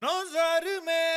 Nazar me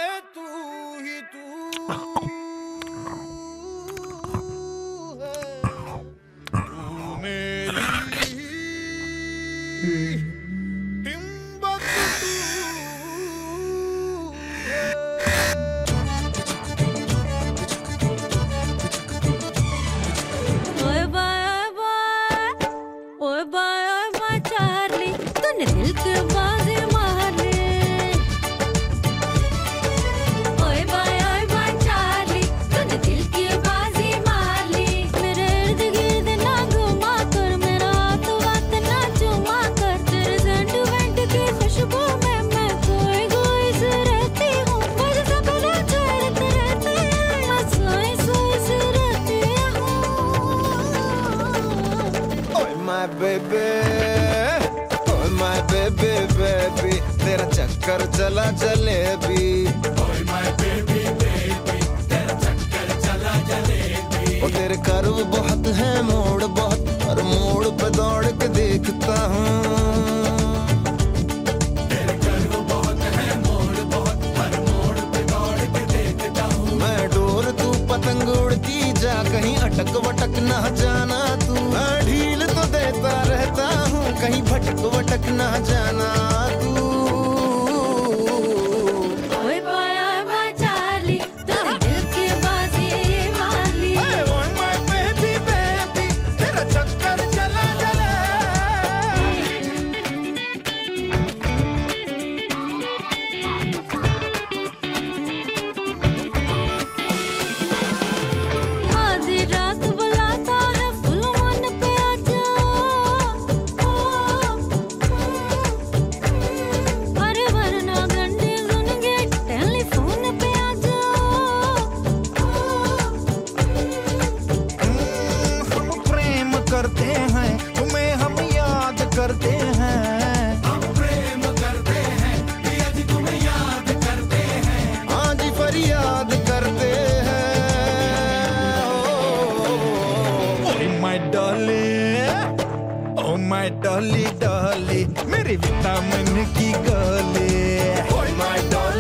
बेबे oh my baby baby तेरा चक्कर चला जलेबी। ओ, तेरे कर्व बहुत है, मोड़ बहुत, और मोड़ पे दौड़ के देखता हूँ। भटक ना जाना माय डॉली डॉली मेरी विटामिन की गोली। माय डॉली